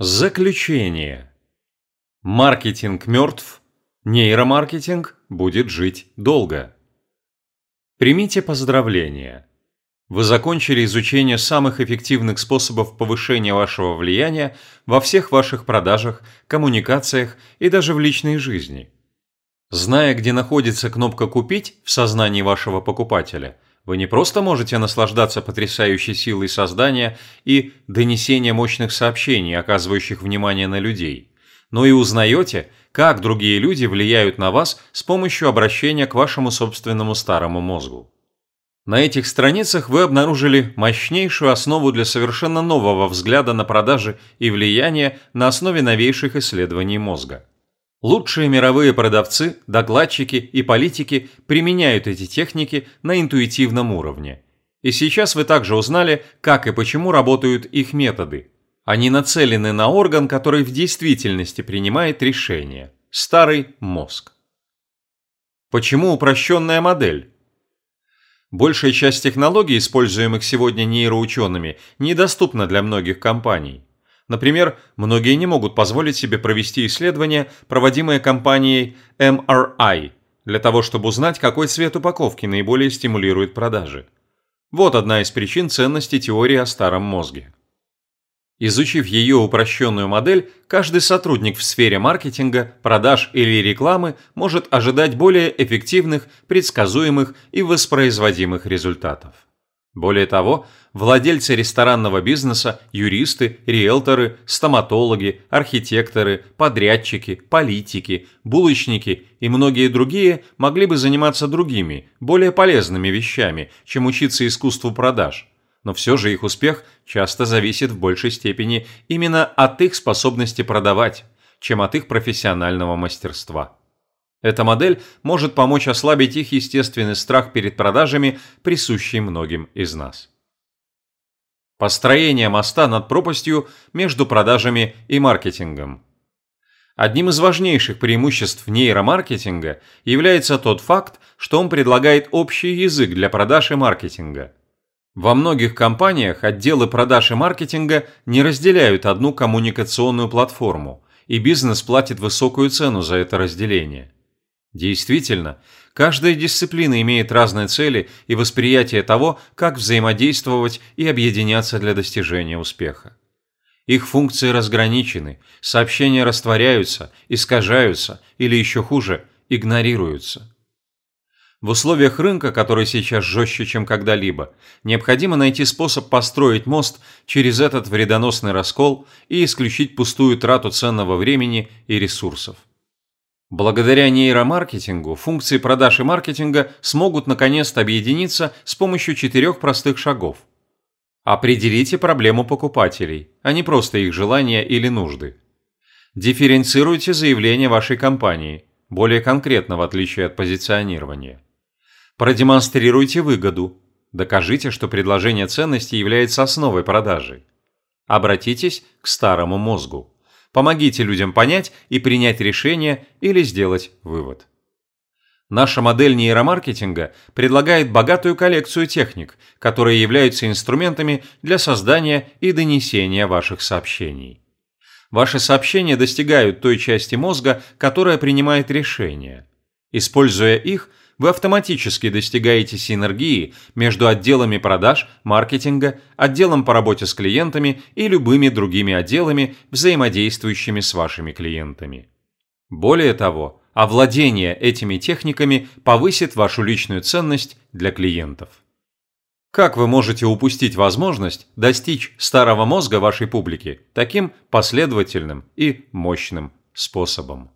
Заключение. Маркетинг мертв, нейромаркетинг будет жить долго. Примите поздравления. Вы закончили изучение самых эффективных способов повышения вашего влияния во всех ваших продажах, коммуникациях и даже в личной жизни. Зная, где находится кнопка «Купить» в сознании вашего покупателя – вы не просто можете наслаждаться потрясающей силой создания и донесения мощных сообщений, оказывающих внимание на людей, но и узнаете, как другие люди влияют на вас с помощью обращения к вашему собственному старому мозгу. На этих страницах вы обнаружили мощнейшую основу для совершенно нового взгляда на продажи и влияние на основе новейших исследований мозга. Лучшие мировые продавцы, докладчики и политики применяют эти техники на интуитивном уровне. И сейчас вы также узнали, как и почему работают их методы. Они нацелены на орган, который в действительности принимает решения – старый мозг. Почему упрощенная модель? Большая часть технологий, используемых сегодня нейроучеными, недоступна для многих компаний. Например, многие не могут позволить себе провести исследование, проводимое компанией MRI, для того, чтобы узнать, какой цвет упаковки наиболее стимулирует продажи. Вот одна из причин ценности теории о старом мозге. Изучив ее упрощенную модель, каждый сотрудник в сфере маркетинга, продаж или рекламы может ожидать более эффективных, предсказуемых и воспроизводимых результатов. Более того, владельцы ресторанного бизнеса, юристы, риэлторы, стоматологи, архитекторы, подрядчики, политики, булочники и многие другие могли бы заниматься другими, более полезными вещами, чем учиться искусству продаж. Но все же их успех часто зависит в большей степени именно от их способности продавать, чем от их профессионального мастерства. Эта модель может помочь ослабить их естественный страх перед продажами, присущий многим из нас. Построение моста над пропастью между продажами и маркетингом. Одним из важнейших преимуществ нейромаркетинга является тот факт, что он предлагает общий язык для продаж и маркетинга. Во многих компаниях отделы продаж и маркетинга не разделяют одну коммуникационную платформу, и бизнес платит высокую цену за это разделение. Действительно, каждая дисциплина имеет разные цели и восприятие того, как взаимодействовать и объединяться для достижения успеха. Их функции разграничены, сообщения растворяются, искажаются или еще хуже, игнорируются. В условиях рынка, который сейчас жестче, чем когда-либо, необходимо найти способ построить мост через этот вредоносный раскол и исключить пустую трату ценного времени и ресурсов. Благодаря нейромаркетингу функции продаж и маркетинга смогут наконец-то объединиться с помощью четырех простых шагов. Определите проблему покупателей, а не просто их желания или нужды. Дифференцируйте заявление вашей компании, более конкретно в отличие от позиционирования. Продемонстрируйте выгоду. Докажите, что предложение ценности является основой продажи. Обратитесь к старому мозгу. Помогите людям понять и принять решение или сделать вывод. Наша модель нейромаркетинга предлагает богатую коллекцию техник, которые являются инструментами для создания и донесения ваших сообщений. Ваши сообщения достигают той части мозга, которая принимает решения. Используя их – вы автоматически достигаете синергии между отделами продаж, маркетинга, отделом по работе с клиентами и любыми другими отделами, взаимодействующими с вашими клиентами. Более того, овладение этими техниками повысит вашу личную ценность для клиентов. Как вы можете упустить возможность достичь старого мозга вашей публики таким последовательным и мощным способом?